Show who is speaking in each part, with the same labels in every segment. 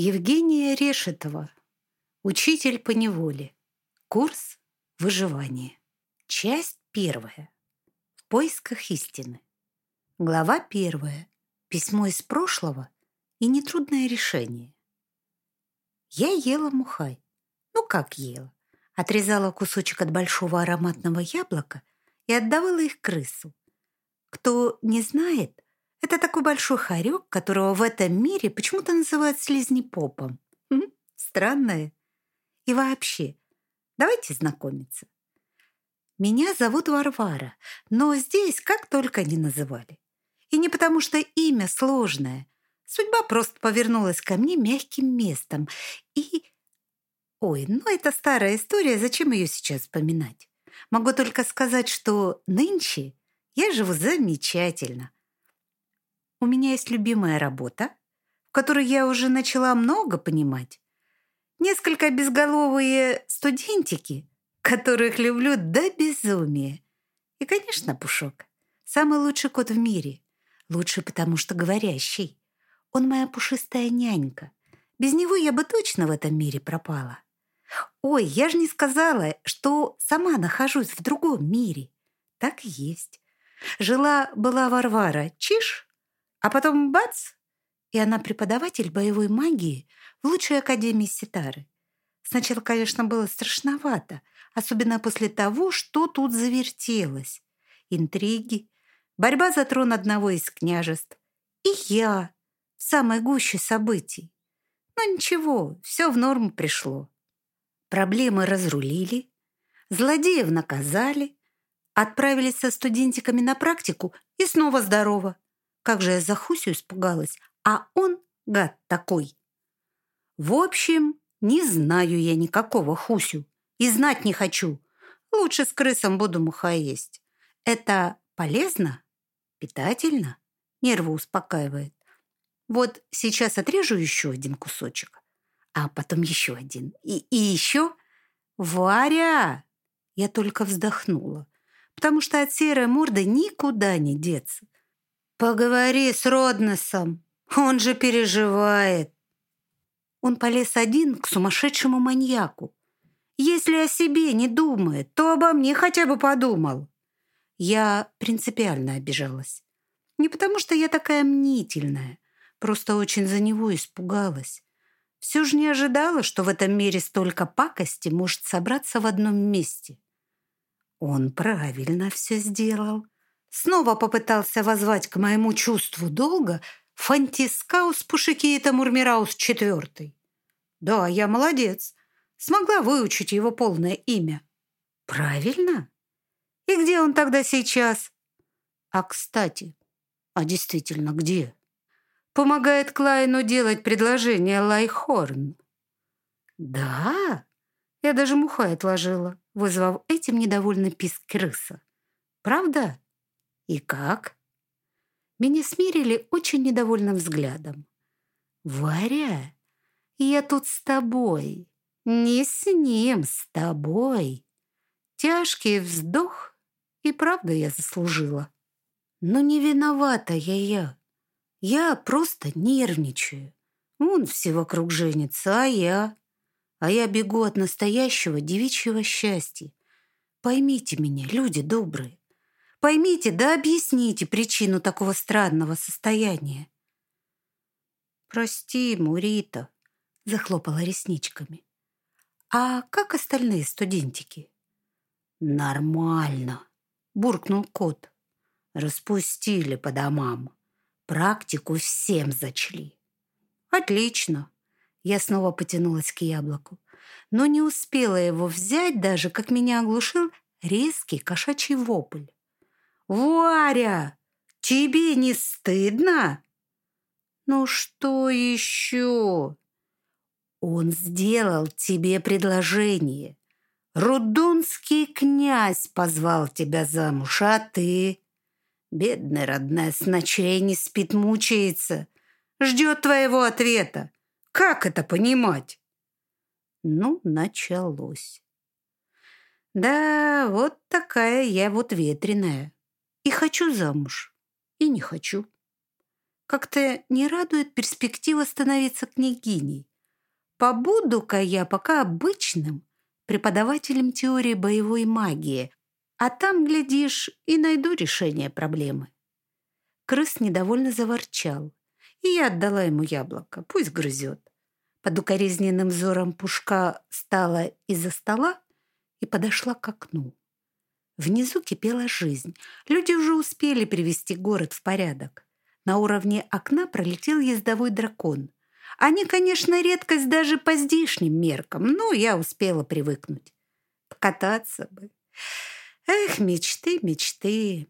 Speaker 1: Евгения Решетова. Учитель по неволе. Курс выживания. Часть первая. В поисках истины. Глава первая. Письмо из прошлого и нетрудное решение. Я ела мухай. Ну, как ела? Отрезала кусочек от большого ароматного яблока и отдавала их крысу. Кто не знает, это такой большой хорек, которого в этом мире почему-то называют слизнепопом. Хм, странное. И вообще, давайте знакомиться. Меня зовут Варвара, но здесь как только не называли. И не потому, что имя сложное. Судьба просто повернулась ко мне мягким местом. И... Ой, ну это старая история, зачем ее сейчас вспоминать? Могу только сказать, что нынче я живу замечательно. У меня есть любимая работа, в которой я уже начала много понимать. Несколько безголовые студентики, которых люблю до безумия. И, конечно, Пушок. Самый лучший кот в мире. Лучший, потому что говорящий. Он моя пушистая нянька. Без него я бы точно в этом мире пропала. Ой, я же не сказала, что сама нахожусь в другом мире. Так и есть. Жила-была Варвара, чиш, а потом бац, и она преподаватель боевой магии в лучшей академии Ситары. Сначала, конечно, было страшновато, особенно после того, что тут завертелось. Интриги, борьба за трон одного из княжеств. И я в самой гуще событий. Но ничего, все в норму пришло. Проблемы разрулили, злодеев наказали, Отправились со студентиками на практику и снова здорово. Как же я за Хусю испугалась, а он, гад такой. В общем, не знаю я никакого Хусю и знать не хочу. Лучше с крысом буду муха есть. Это полезно, питательно, нервы успокаивает. Вот сейчас отрежу еще один кусочек, а потом еще один. И, и еще... Варя! Я только вздохнула потому что от серой морды никуда не деться. «Поговори с Родносом, он же переживает». Он полез один к сумасшедшему маньяку. Если о себе не думает, то обо мне хотя бы подумал. Я принципиально обижалась. Не потому, что я такая мнительная, просто очень за него испугалась. Все же не ожидала, что в этом мире столько пакости может собраться в одном месте. Он правильно все сделал. Снова попытался возвать к моему чувству долга Фантискаус Пушикиета Мурмираус четвертый. Да, я молодец. Смогла выучить его полное имя. Правильно? И где он тогда сейчас? А, кстати, а действительно, где? Помогает Клайну делать предложение Лайхорн. Да? Я даже мухай отложила вызвав этим недовольный писк крыса. «Правда? И как?» Меня смирили очень недовольным взглядом. «Варя, я тут с тобой, не с ним, с тобой». Тяжкий вздох, и правда я заслужила. Но не виновата я я. Я просто нервничаю. Он все вокруг женится, а я... А я бегу от настоящего девичьего счастья. Поймите меня, люди добрые. Поймите, да объясните причину такого странного состояния. «Прости, Мурита», — захлопала ресничками. «А как остальные студентики?» «Нормально», — буркнул кот. «Распустили по домам. Практику всем зачли». «Отлично», я снова потянулась к яблоку, но не успела его взять даже, как меня оглушил резкий кошачий вопль. «Варя, тебе не стыдно?» «Ну что еще?» «Он сделал тебе предложение. Рудунский князь позвал тебя замуж, а ты...» Бедная родная с ночей не спит, мучается. Ждет твоего ответа. Как это понимать? Ну, началось. Да, вот такая я вот ветреная. И хочу замуж, и не хочу. Как-то не радует перспектива становиться княгиней. Побуду-ка я пока обычным преподавателем теории боевой магии, а там, глядишь, и найду решение проблемы. Крыс недовольно заворчал, и я отдала ему яблоко, пусть грызет. Под укоризненным взором Пушка встала из-за стола и подошла к окну. Внизу кипела жизнь. Люди уже успели привести город в порядок. На уровне окна пролетел ездовой дракон. Они, конечно, редкость даже по здешним меркам, но я успела привыкнуть. Покататься бы. Эх, мечты, мечты.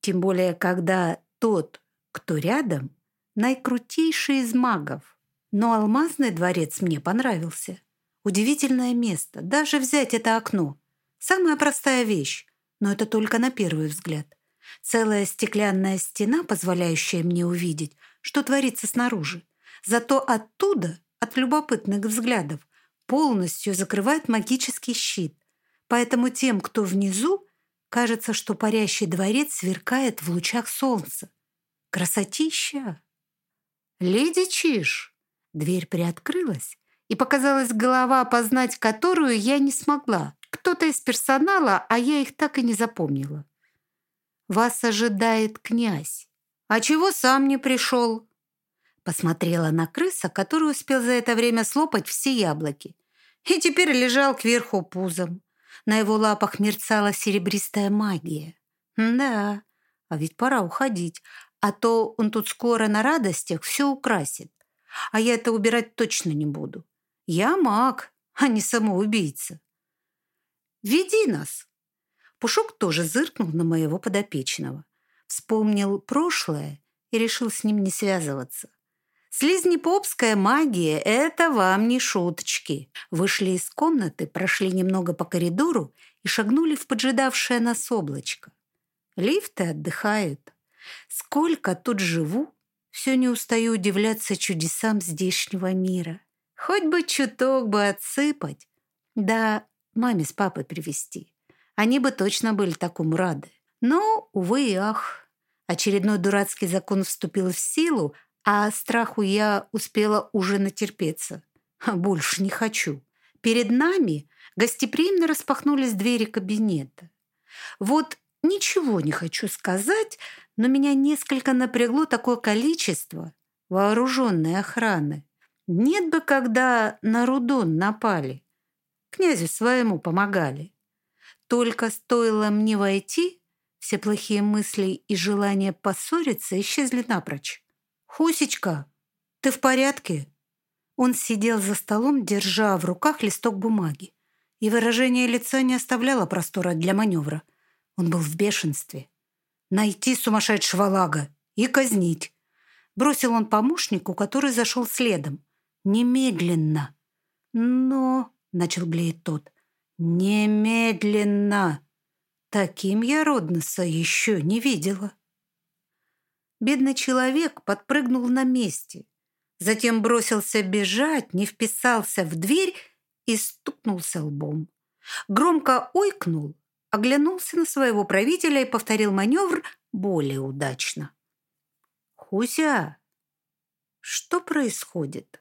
Speaker 1: Тем более, когда тот, кто рядом, наикрутейший из магов. Но алмазный дворец мне понравился. Удивительное место. Даже взять это окно. Самая простая вещь, но это только на первый взгляд. Целая стеклянная стена, позволяющая мне увидеть, что творится снаружи. Зато оттуда, от любопытных взглядов, полностью закрывает магический щит. Поэтому тем, кто внизу, кажется, что парящий дворец сверкает в лучах солнца. Красотища! «Леди Чиш!» Дверь приоткрылась, и показалась голова, познать которую я не смогла. Кто-то из персонала, а я их так и не запомнила. «Вас ожидает князь. А чего сам не пришел?» Посмотрела на крыса, который успел за это время слопать все яблоки. И теперь лежал кверху пузом. На его лапах мерцала серебристая магия. Да, а ведь пора уходить, а то он тут скоро на радостях все украсит. А я это убирать точно не буду. Я маг, а не самоубийца. «Веди нас!» Пушок тоже зыркнул на моего подопечного. Вспомнил прошлое и решил с ним не связываться. Слизнепопская магия — это вам не шуточки. Вышли из комнаты, прошли немного по коридору и шагнули в поджидавшее нас облачко. Лифты отдыхают. Сколько тут живу, все не устаю удивляться чудесам здешнего мира. Хоть бы чуток бы отсыпать. Да, маме с папой привезти. Они бы точно были такому рады. Но, увы и ах, очередной дурацкий закон вступил в силу, а страху я успела уже натерпеться. А больше не хочу. Перед нами гостеприимно распахнулись двери кабинета. Вот ничего не хочу сказать, но меня несколько напрягло такое количество вооруженной охраны. Нет бы, когда на Рудон напали. Князю своему помогали. Только стоило мне войти, все плохие мысли и желание поссориться исчезли напрочь. «Хусечка, ты в порядке?» Он сидел за столом, держа в руках листок бумаги, и выражение лица не оставляло простора для маневра. Он был в бешенстве. «Найти сумасшедшего лага и казнить!» Бросил он помощнику, который зашел следом. «Немедленно!» «Но...» — начал блеять тот. «Немедленно!» Таким я Родноса еще не видела. Бедный человек подпрыгнул на месте, затем бросился бежать, не вписался в дверь и стукнулся лбом. Громко ойкнул, оглянулся на своего правителя и повторил маневр более удачно. «Хуся, что происходит?»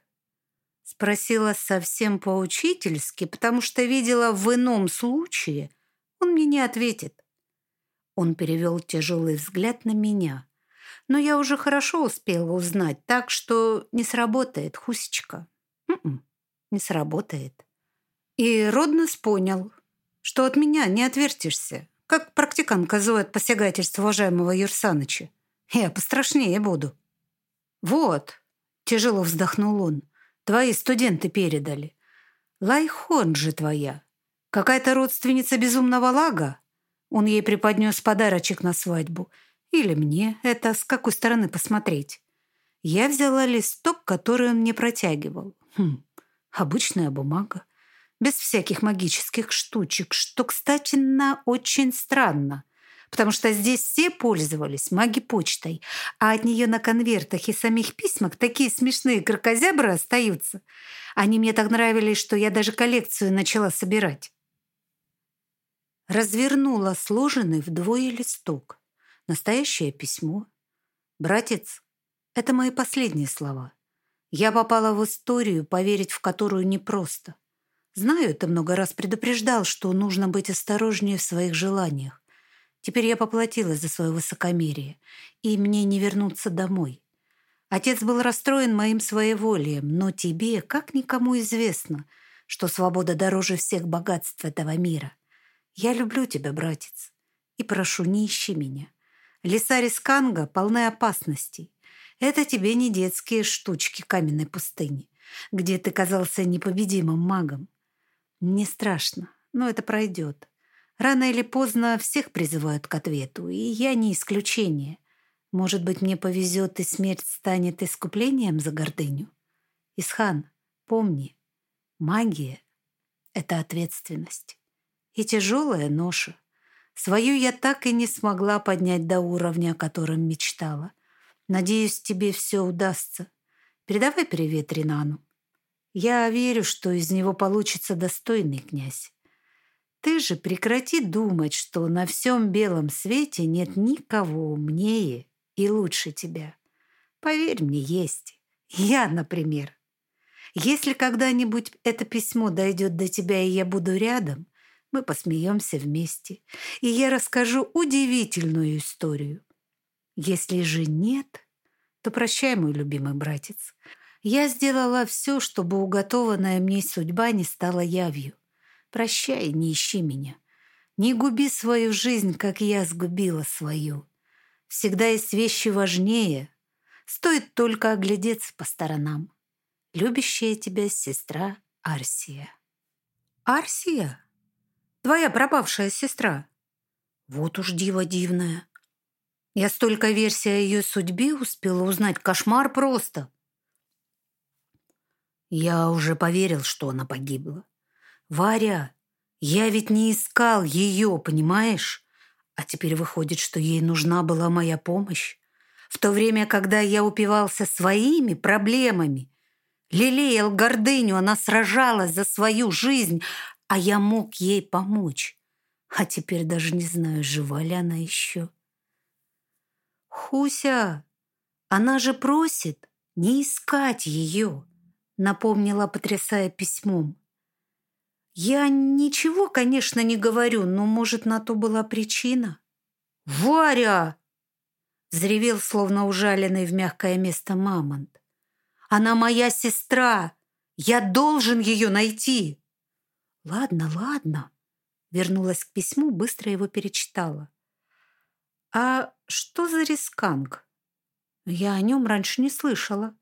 Speaker 1: Спросила совсем поучительски, потому что видела в ином случае он мне не ответит. Он перевел тяжелый взгляд на меня но я уже хорошо успела узнать, так что не сработает, Хусечка. М-м, не сработает. И Роднос понял, что от меня не отвертишься, как практиканка Зоя от посягательства уважаемого Юрсаныча. Я пострашнее буду. Вот, тяжело вздохнул он, твои студенты передали. Лайхон же твоя. Какая-то родственница безумного лага. Он ей преподнес подарочек на свадьбу — или мне это с какой стороны посмотреть? Я взяла листок, который он мне протягивал. Хм, обычная бумага. Без всяких магических штучек, что, кстати, на очень странно. Потому что здесь все пользовались маги-почтой, а от нее на конвертах и самих письмах такие смешные крокозябры остаются. Они мне так нравились, что я даже коллекцию начала собирать. Развернула сложенный вдвое листок. Настоящее письмо. Братец, Это мои последние слова. Я попала в историю, поверить в которую непросто. Знаю, ты много раз предупреждал, что нужно быть осторожнее в своих желаниях. Теперь я поплатилась за свое высокомерие, и мне не вернуться домой. Отец был расстроен моим своеволием, но тебе, как никому известно, что свобода дороже всех богатств этого мира. Я люблю тебя, братец, и прошу, не ищи меня. Леса Рисканга полны опасностей. Это тебе не детские штучки каменной пустыни, где ты казался непобедимым магом. Не страшно, но это пройдет. Рано или поздно всех призывают к ответу, и я не исключение. Может быть, мне повезет, и смерть станет искуплением за гордыню? Исхан, помни, магия — это ответственность. И тяжелая ноша. Свою я так и не смогла поднять до уровня, о котором мечтала. Надеюсь, тебе все удастся. Передавай привет Ринану. Я верю, что из него получится достойный князь. Ты же прекрати думать, что на всем белом свете нет никого умнее и лучше тебя. Поверь мне, есть. Я, например. Если когда-нибудь это письмо дойдет до тебя, и я буду рядом, мы посмеемся вместе, и я расскажу удивительную историю. Если же нет, то прощай, мой любимый братец. Я сделала все, чтобы уготованная мне судьба не стала явью. Прощай, не ищи меня. Не губи свою жизнь, как я сгубила свою. Всегда есть вещи важнее. Стоит только оглядеться по сторонам. Любящая тебя сестра Арсия. Арсия? Твоя пропавшая сестра? Вот уж дива дивная. Я столько версий о ее судьбе успела узнать. Кошмар просто. Я уже поверил, что она погибла. Варя, я ведь не искал ее, понимаешь? А теперь выходит, что ей нужна была моя помощь. В то время, когда я упивался своими проблемами, лелеял гордыню, она сражалась за свою жизнь, а я мог ей помочь. А теперь даже не знаю, жива ли она еще. Хуся, она же просит не искать ее напомнила, потрясая письмом. «Я ничего, конечно, не говорю, но, может, на то была причина?» «Варя!» — взревел, словно ужаленный в мягкое место мамонт. «Она моя сестра! Я должен ее найти!» «Ладно, ладно», — вернулась к письму, быстро его перечитала. «А что за рисканг? Я о нем раньше не слышала».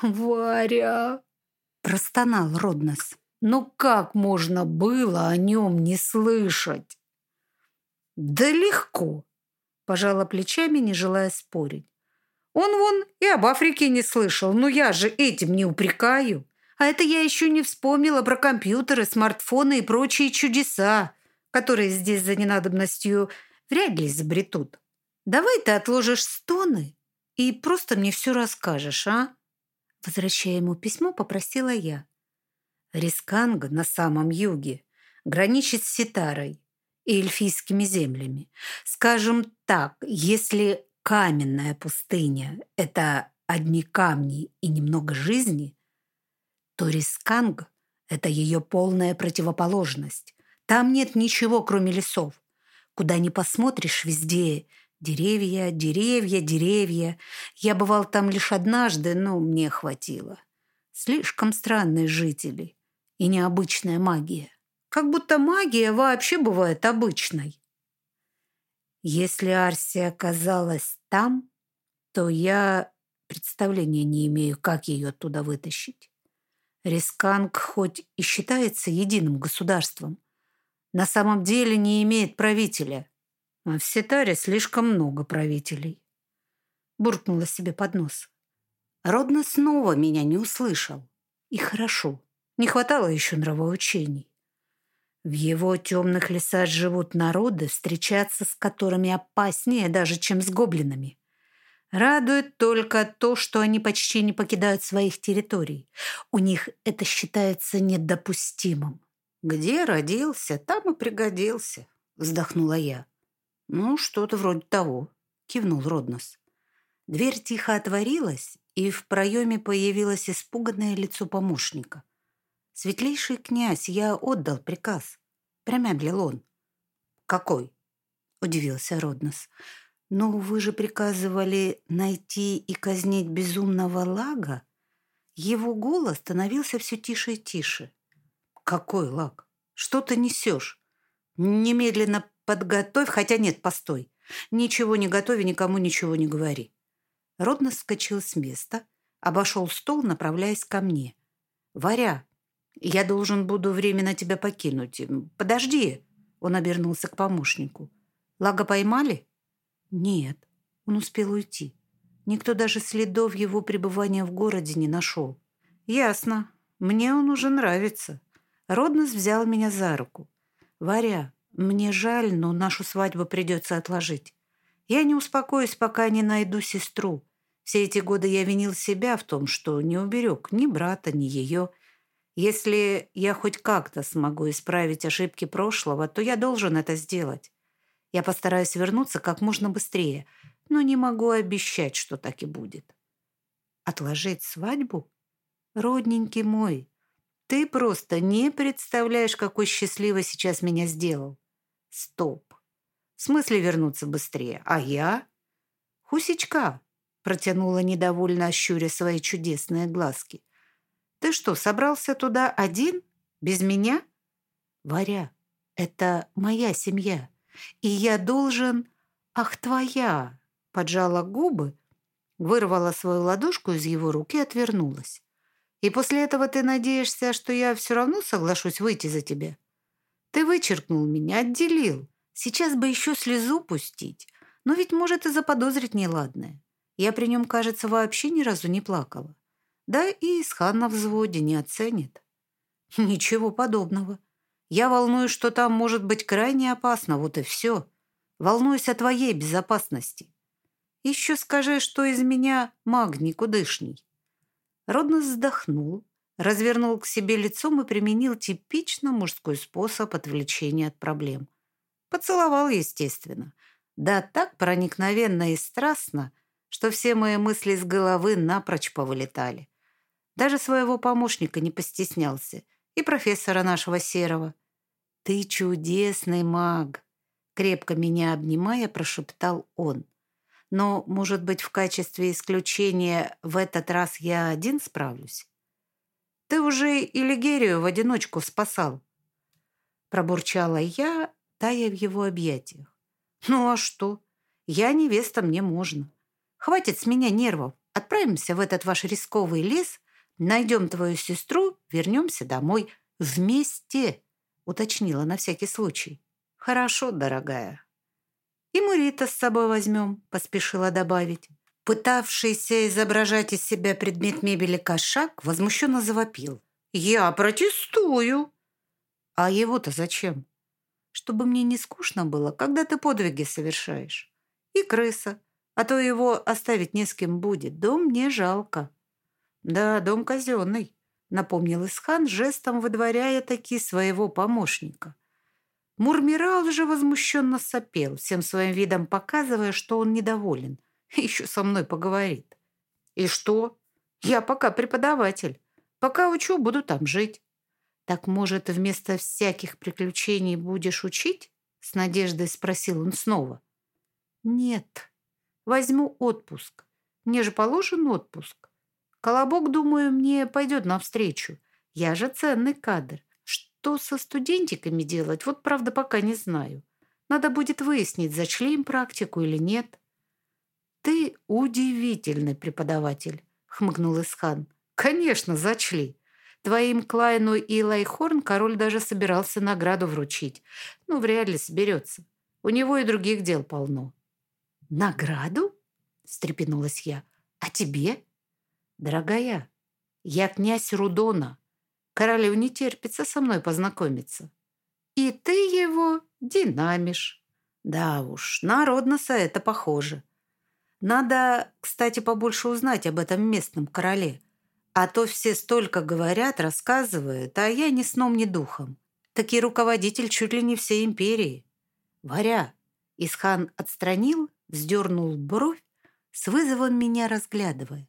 Speaker 2: «Варя!»
Speaker 1: – простонал Роднос.
Speaker 2: «Ну как можно было о нем не слышать?»
Speaker 1: «Да легко!» – пожала плечами, не желая спорить. «Он вон и об Африке не слышал, но я же этим не упрекаю. А это я еще не вспомнила про компьютеры, смартфоны и прочие чудеса, которые здесь за ненадобностью вряд ли изобретут. Давай ты отложишь стоны и просто мне все расскажешь, а?» Возвращая ему письмо, попросила я. Рисканга на самом юге граничит с Ситарой и эльфийскими землями. Скажем так, если каменная пустыня — это одни камни и немного жизни, то Рисканг — это ее полная противоположность. Там нет ничего, кроме лесов. Куда ни посмотришь, везде Деревья, деревья, деревья. Я бывал там лишь однажды, но мне хватило. Слишком странные жители и необычная магия. Как будто магия вообще бывает обычной. Если Арсия оказалась там, то я представления не имею, как ее оттуда вытащить. Рисканг хоть и считается единым государством, на самом деле не имеет правителя – а в Ситаре слишком много правителей. Буркнула себе под нос. Родно снова меня не услышал. И хорошо. Не хватало еще нравоучений. В его темных лесах живут народы, встречаться с которыми опаснее даже, чем с гоблинами. Радует только то, что они почти не покидают своих территорий. У них это считается недопустимым. «Где родился, там и пригодился», — вздохнула я. «Ну, что-то вроде того», — кивнул Роднос. Дверь тихо отворилась, и в проеме появилось испуганное лицо помощника. «Светлейший князь, я отдал приказ», — промямлил он. «Какой?» — удивился Роднос. «Ну, вы же приказывали найти и казнить безумного лага?» Его голос становился все тише и тише. «Какой лаг? Что ты несешь? Немедленно подготовь, хотя нет, постой. Ничего не готови, никому ничего не говори». Роднос вскочил с места, обошел стол, направляясь ко мне. «Варя, я должен буду временно тебя покинуть. Подожди!» Он обернулся к помощнику. «Лага поймали?» «Нет, он успел уйти. Никто даже следов его пребывания в городе не нашел». «Ясно. Мне он уже нравится». Роднос взял меня за руку. «Варя, мне жаль, но нашу свадьбу придется отложить. Я не успокоюсь, пока не найду сестру. Все эти годы я винил себя в том, что не уберег ни брата, ни ее. Если я хоть как-то смогу исправить ошибки прошлого, то я должен это сделать. Я постараюсь вернуться как можно быстрее, но не могу обещать, что так и будет. Отложить свадьбу? Родненький мой, ты просто не представляешь, какой счастливой сейчас меня сделал. Стоп. В смысле вернуться быстрее? А я? Хусечка, протянула недовольно, ощуря свои чудесные глазки. Ты что, собрался туда один? Без меня? Варя, это моя семья, и я должен... Ах, твоя! Поджала губы, вырвала свою ладошку из его руки и отвернулась. И после этого ты надеешься, что я все равно соглашусь выйти за тебя? Ты вычеркнул меня, отделил. Сейчас бы еще слезу пустить. Но ведь может и заподозрить неладное. Я при нем, кажется, вообще ни разу не плакала. Да и Исхан на взводе не оценит. Ничего подобного. Я волнуюсь, что там может быть крайне опасно, вот и все. Волнуюсь о твоей безопасности. Еще скажи, что из меня маг никудышний. Роднос вздохнул, развернул к себе лицом и применил типично мужской способ отвлечения от проблем. Поцеловал, естественно. Да так проникновенно и страстно, что все мои мысли с головы напрочь повылетали. Даже своего помощника не постеснялся и профессора нашего Серого. «Ты чудесный маг!» Крепко меня обнимая, прошептал он. «Но, может быть, в качестве исключения в этот раз я один справлюсь?» Ты уже и Лигерию в одиночку спасал. Пробурчала я, тая в его объятиях. Ну а что? Я невеста, мне можно. Хватит с меня нервов. Отправимся в этот ваш рисковый лес, найдем твою сестру, вернемся домой. Вместе, уточнила на всякий случай. Хорошо, дорогая. И Мурита с собой возьмем, поспешила добавить. Пытавшийся изображать из себя предмет мебели кошак возмущенно завопил. «Я протестую!» «А его-то зачем?» «Чтобы мне не скучно было, когда ты подвиги совершаешь. И крыса, а то его оставить не с кем будет. Дом мне жалко». «Да, дом казенный», — напомнил Исхан, жестом выдворяя таки своего помощника. Мурмирал же возмущенно сопел, всем своим видом показывая, что он недоволен — еще со мной поговорит. И что? Я пока преподаватель. Пока учу, буду там жить. Так, может, вместо всяких приключений будешь учить? С надеждой спросил он снова. Нет, возьму отпуск. Мне же положен отпуск. Колобок, думаю, мне пойдет навстречу. Я же ценный кадр. Что со студентиками делать, вот правда пока не знаю. Надо будет выяснить, зачли им практику или нет. «Ты удивительный преподаватель», — хмыкнул Исхан. «Конечно, зачли. Твоим Клайну и Лайхорн король даже собирался награду вручить. Ну, вряд ли соберется. У него и других дел полно». «Награду?» — встрепенулась я. «А тебе?» «Дорогая, я князь Рудона. Королю не терпится со мной познакомиться. И ты его динамишь». «Да уж, на Родноса это похоже». Надо, кстати, побольше узнать об этом местном короле. А то все столько говорят, рассказывают, а я ни сном, ни духом. Таки руководитель чуть ли не всей империи. Варя. Исхан отстранил, вздернул бровь, с вызовом меня разглядывая.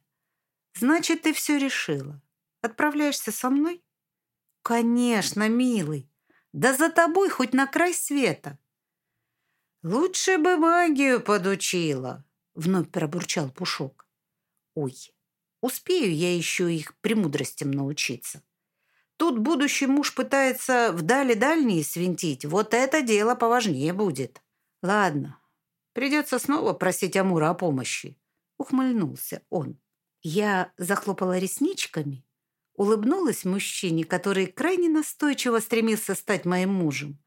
Speaker 1: «Значит, ты все решила. Отправляешься со мной?» «Конечно, милый. Да за тобой хоть на край света». «Лучше бы магию подучила», — вновь пробурчал Пушок. «Ой, успею я еще их премудростям научиться. Тут будущий муж пытается вдали дальние свинтить. Вот это дело поважнее будет. Ладно, придется снова просить Амура о помощи», — ухмыльнулся он. Я захлопала ресничками, улыбнулась мужчине, который крайне настойчиво стремился стать моим мужем.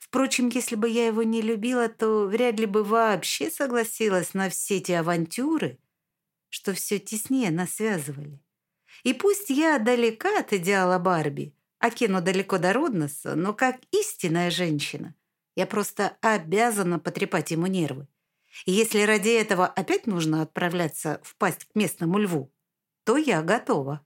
Speaker 1: Впрочем, если бы я его не любила, то вряд ли бы вообще согласилась на все эти авантюры, что все теснее нас связывали. И пусть я далека от идеала Барби, а Кену далеко до Родноса, но как истинная женщина, я просто обязана потрепать ему нервы. Если ради этого опять нужно отправляться в пасть к местному льву, то я готова.